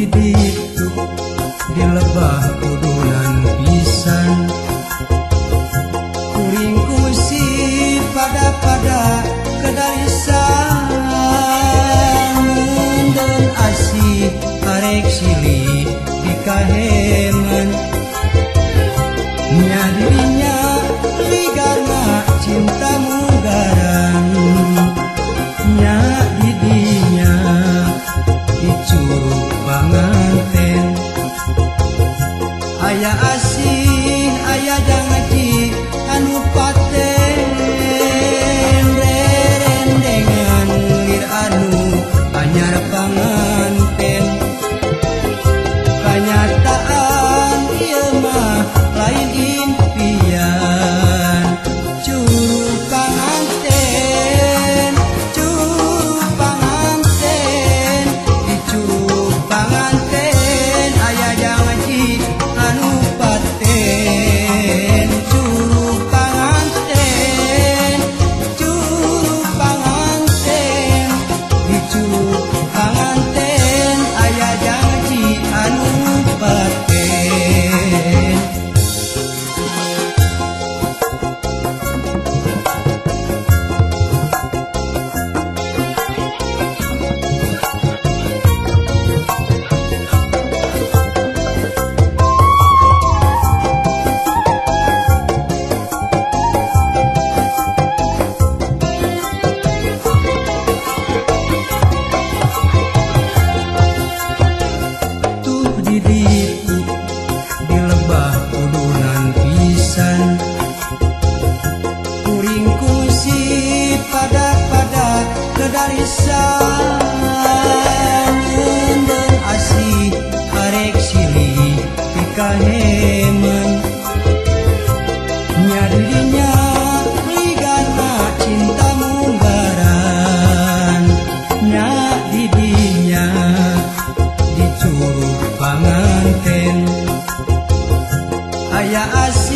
didik di lebah kudulan pisan. Kuring kusi pada pada kedarisan dan asih karek silih di kahe ayaah asih ayaah jangan preman nyarinya ligana cinta munggaran nya didinya dicurug panganten. Aya asli